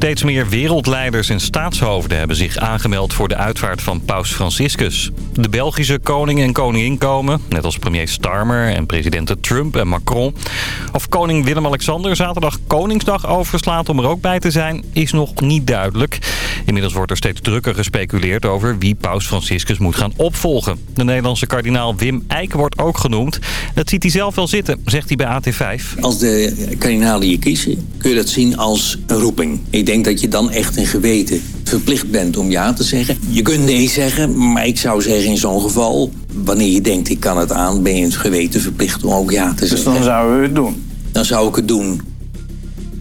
Steeds meer wereldleiders en staatshoofden hebben zich aangemeld voor de uitvaart van paus Franciscus. De Belgische koning en koningin komen, net als premier Starmer en presidenten Trump en Macron. Of koning Willem-Alexander zaterdag Koningsdag overslaat om er ook bij te zijn, is nog niet duidelijk. Inmiddels wordt er steeds drukker gespeculeerd over wie paus Franciscus moet gaan opvolgen. De Nederlandse kardinaal Wim Eijk wordt ook genoemd. Dat ziet hij zelf wel zitten, zegt hij bij AT5. Als de kardinalen je kiezen, kun je dat zien als een roeping. Denk dat je dan echt een geweten verplicht bent om ja te zeggen. Je kunt nee zeggen, maar ik zou zeggen in zo'n geval... wanneer je denkt ik kan het aan, ben je het geweten verplicht om ook ja te zeggen. Dus dan zouden we het doen? Dan zou ik het doen.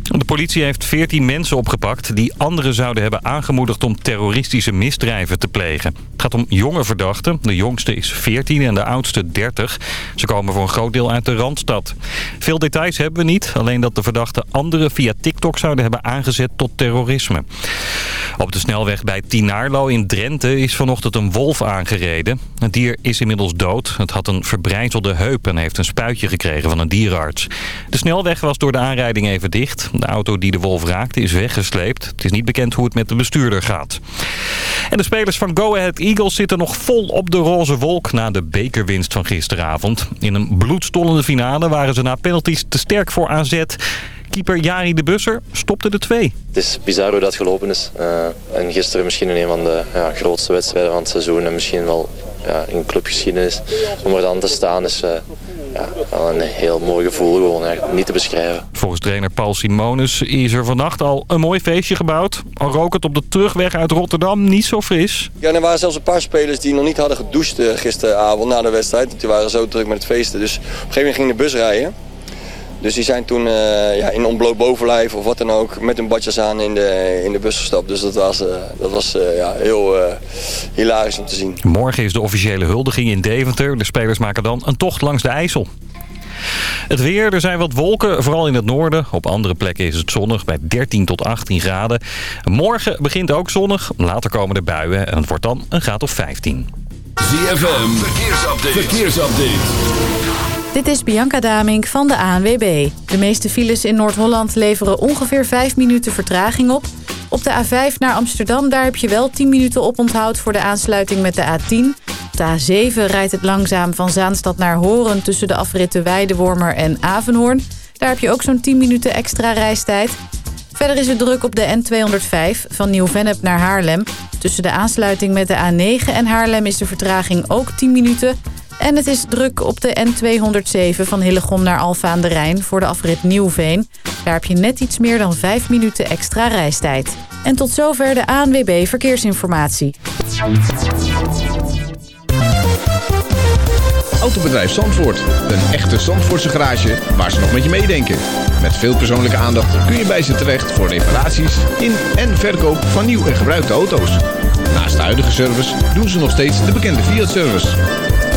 De politie heeft 14 mensen opgepakt die anderen zouden hebben aangemoedigd om terroristische misdrijven te plegen. Het gaat om jonge verdachten. De jongste is 14 en de oudste 30. Ze komen voor een groot deel uit de Randstad. Veel details hebben we niet. Alleen dat de verdachten anderen via TikTok zouden hebben aangezet tot terrorisme. Op de snelweg bij Tinaarlo in Drenthe is vanochtend een wolf aangereden. Het dier is inmiddels dood. Het had een verbrijzelde heup en heeft een spuitje gekregen van een dierenarts. De snelweg was door de aanrijding even dicht. De auto die de wolf raakte is weggesleept. Het is niet bekend hoe het met de bestuurder gaat. En de spelers van Go Ahead Eagles zitten nog vol op de roze wolk na de bekerwinst van gisteravond. In een bloedstollende finale waren ze na penalties te sterk voor AZ. Keeper Jari de Busser stopte de twee. Het is bizar hoe dat gelopen is. Uh, en gisteren misschien in een van de ja, grootste wedstrijden van het seizoen. En misschien wel ja, in clubgeschiedenis. Om er dan te staan is uh, ja, wel een heel mooi gevoel. Gewoon eigenlijk niet te beschrijven. Volgens trainer Paul Simonis is er vannacht al een mooi feestje gebouwd. Al rook het op de terugweg uit Rotterdam niet zo fris. Ja, er waren zelfs een paar spelers die nog niet hadden gedoucht uh, gisteravond na de wedstrijd. Die waren zo druk met het feesten. Dus op een gegeven moment ging de bus rijden. Dus die zijn toen uh, ja, in ontbloot bovenlijf of wat dan ook met hun badjas aan in de, in de bus gestapt. Dus dat was, uh, dat was uh, ja, heel hilarisch om te zien. Morgen is de officiële huldiging in Deventer. De spelers maken dan een tocht langs de IJssel. Het weer, er zijn wat wolken, vooral in het noorden. Op andere plekken is het zonnig bij 13 tot 18 graden. Morgen begint ook zonnig, later komen de buien en het wordt dan een graad of 15. ZFM, verkeersupdate. verkeersupdate. Dit is Bianca Damink van de ANWB. De meeste files in Noord-Holland leveren ongeveer 5 minuten vertraging op. Op de A5 naar Amsterdam daar heb je wel 10 minuten op onthoud voor de aansluiting met de A10. Op de A7 rijdt het langzaam van Zaanstad naar Horen tussen de afritten Weidewormer en Avenhoorn. Daar heb je ook zo'n 10 minuten extra reistijd. Verder is het druk op de N205 van Nieuw-Vennep naar Haarlem. Tussen de aansluiting met de A9 en Haarlem is de vertraging ook 10 minuten... En het is druk op de N207 van Hillegom naar Alfa aan de Rijn voor de afrit Nieuwveen. Daar heb je net iets meer dan 5 minuten extra reistijd. En tot zover de ANWB Verkeersinformatie. Autobedrijf Zandvoort. Een echte Zandvoortse garage waar ze nog met je meedenken. Met veel persoonlijke aandacht kun je bij ze terecht voor reparaties in en verkoop van nieuw en gebruikte auto's. Naast de huidige service doen ze nog steeds de bekende Fiat-service.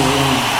soon.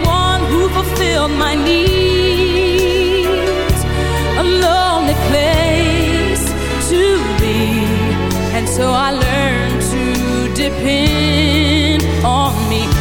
who fulfilled my needs. A lonely place to be, and so I learned to depend on me.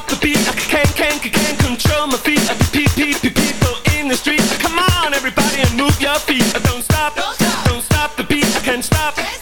stop the beat. I can't, can't, can't control my feet. I peep, peep, peep, people in the street. Come on, everybody, and move your feet. Don't stop, don't stop, don't stop the beat. I can't stop.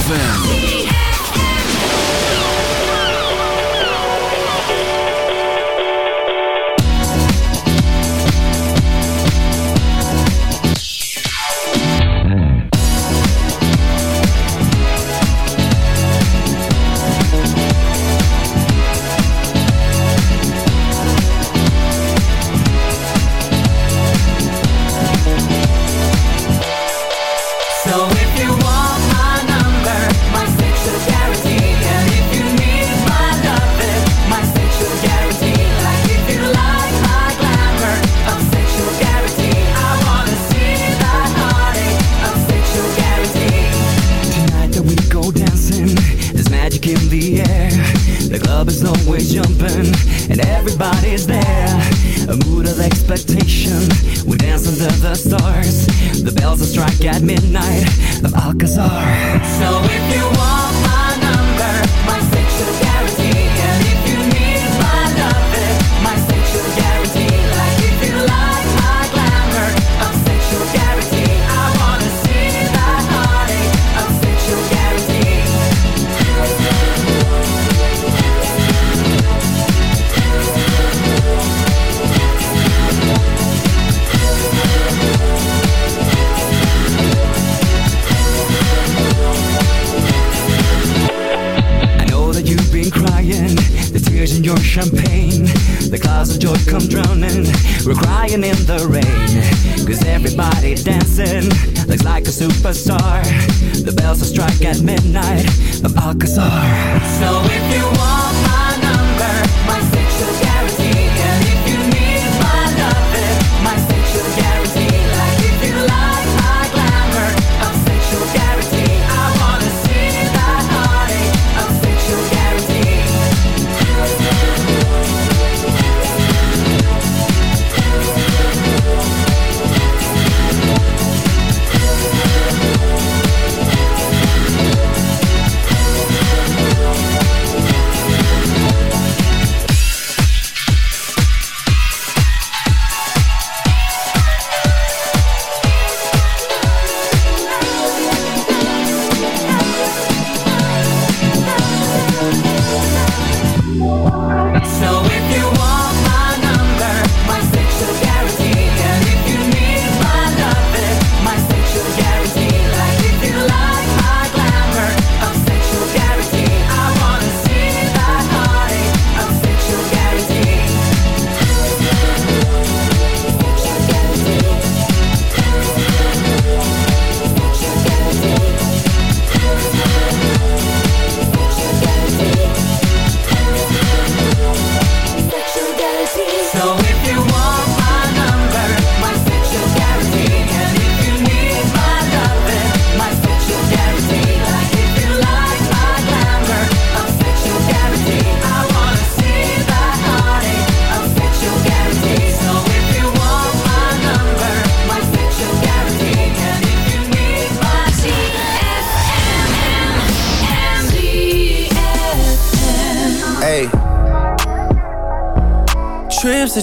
ZFM.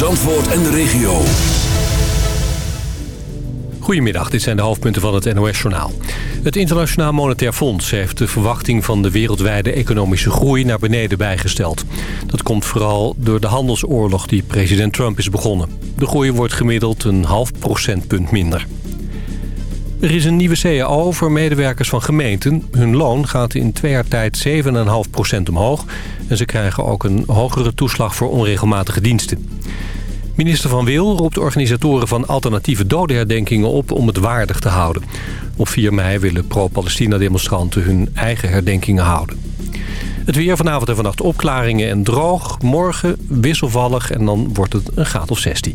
Zandvoort en de regio. Goedemiddag, dit zijn de hoofdpunten van het NOS-journaal. Het Internationaal Monetair Fonds heeft de verwachting van de wereldwijde economische groei naar beneden bijgesteld. Dat komt vooral door de handelsoorlog die president Trump is begonnen. De groei wordt gemiddeld een half procentpunt minder. Er is een nieuwe CAO voor medewerkers van gemeenten. Hun loon gaat in twee jaar tijd 7,5% omhoog. En ze krijgen ook een hogere toeslag voor onregelmatige diensten. Minister Van Wil roept organisatoren van alternatieve dodenherdenkingen op om het waardig te houden. Op 4 mei willen pro-Palestina-demonstranten hun eigen herdenkingen houden. Het weer vanavond en vannacht opklaringen en droog. Morgen wisselvallig en dan wordt het een graad of 16.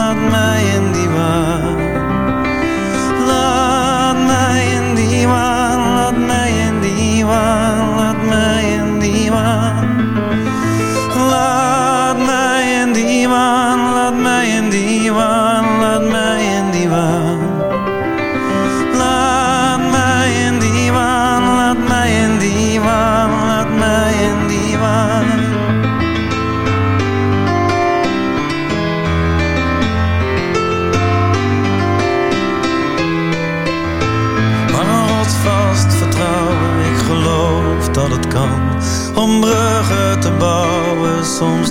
te bouwen soms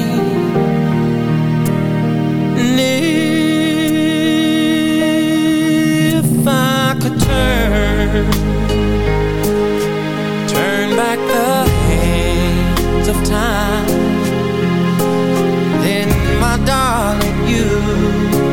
of time. Then my darling you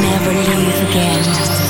never leave again.